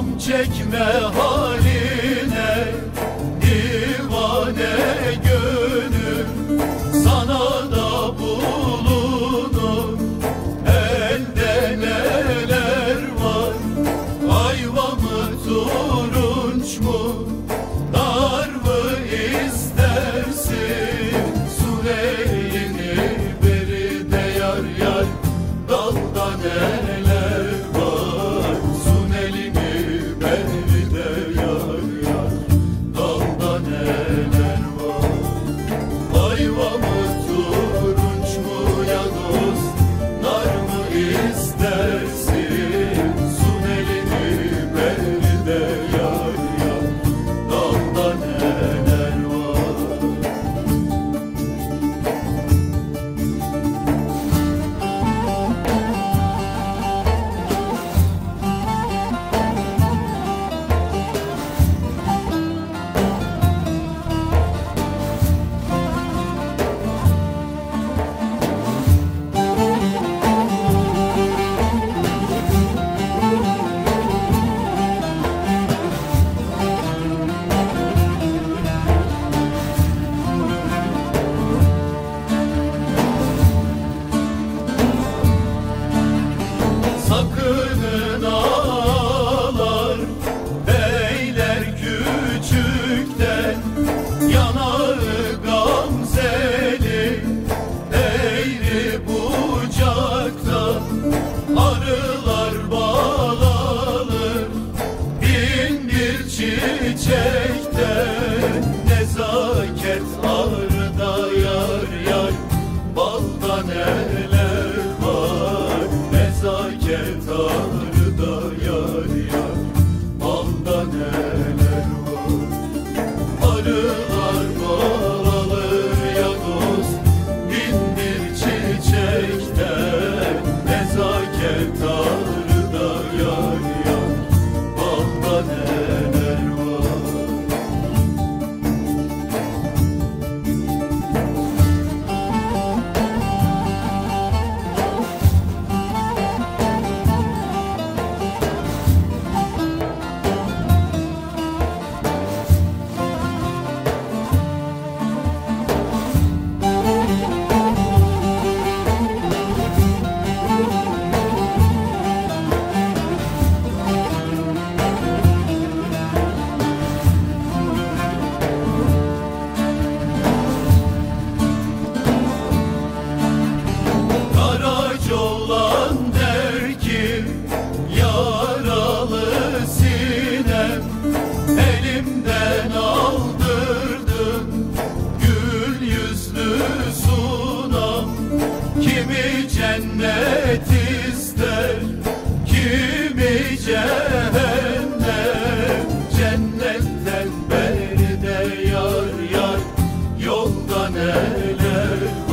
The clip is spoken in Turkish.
Gam çekme haline divane gönül. Sana da bulunur elde neler var. Ayva mı turunç mu love. da neler